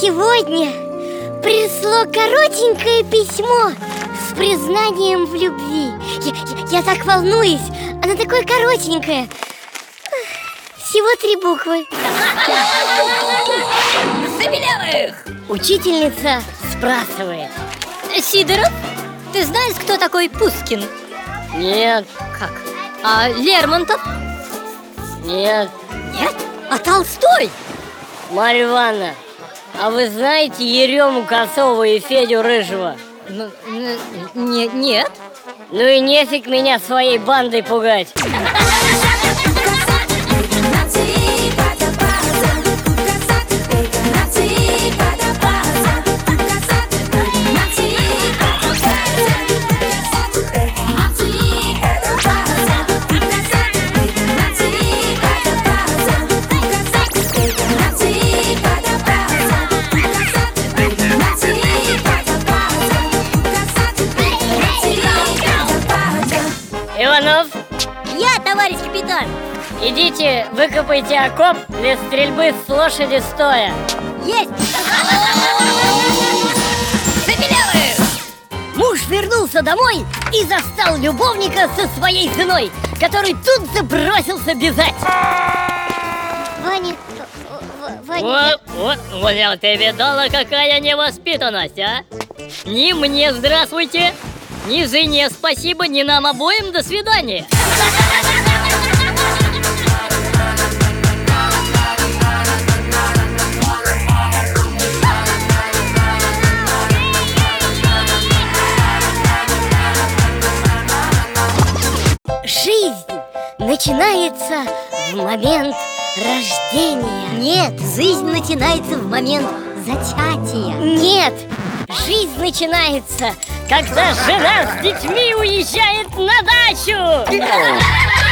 Сегодня пришло коротенькое письмо с признанием в любви Я, я, я так волнуюсь, оно такое коротенькое Всего три буквы Забелевых! Учительница спрашивает Сидоров, ты знаешь, кто такой Пускин? Нет, Как? А Лермонтов? нет, Нет? А Толстой? Марья Ивановна, а вы знаете Ерему Косова и Федю Рыжего? Ну, н- не, нет Ну и нефиг меня своей бандой пугать Иванов, Я, товарищ капитан идите выкопайте окоп для стрельбы с лошади стоя Есть! Забелевых! Муж вернулся домой и застал любовника со своей женой Который тут же бросился бежать Ваня, Ваня Вот, вот, вот я ты видала, какая невоспитанность, а? Ни мне здравствуйте, ни жене спасибо, ни нам обоим до свидания. Жизнь начинается в момент рождения. Нет, жизнь начинается в момент зачатия Нет, жизнь начинается, Когда жена с детьми уезжает на дачу